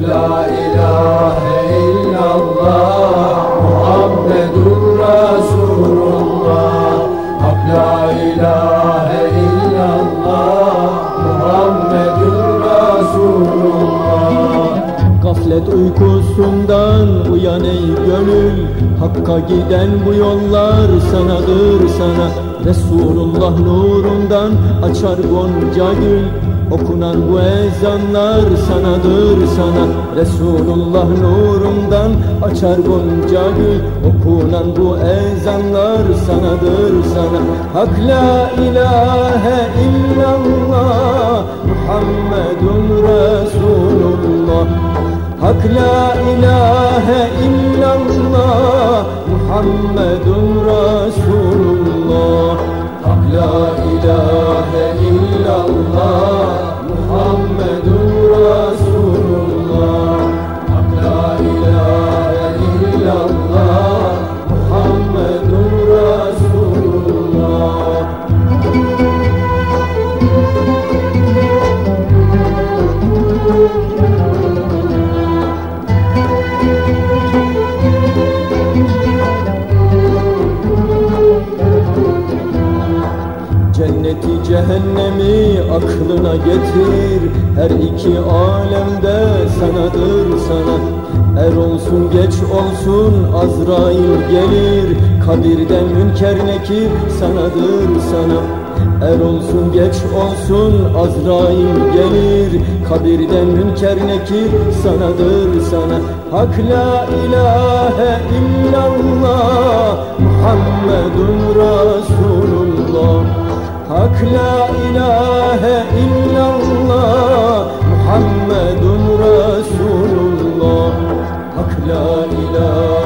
La ilahe illallah Muhammedun Resulullah Hak la ilahe illallah Muhammedun Resulullah Gaflet uykusundan uyan ey gönül Hakka giden bu yollar sanadır sana. Resulullah nurundan açar gonca gül Okunan bu ezanlar sanadır sana. Resulullah nurundan açar gonca gül. Okunan bu ezanlar sanadır sana. Hak la ilahe illallah Muhammedun Resulullah. Hak la ilahe illallah Muhammedun Resulullah Cenneti cehennemi aklına getir. Her iki alemde sanadır sana. Er olsun geç olsun Azrail gelir. Kabirde münker nekir sanadır sana. Er olsun geç olsun Azrail gelir. Kabirde münker nekir sanadır sana. Hak la ilahe illallah Muhammedun Resulullah Hak la ilahe illallah Muhammedun Resulullah. Hak la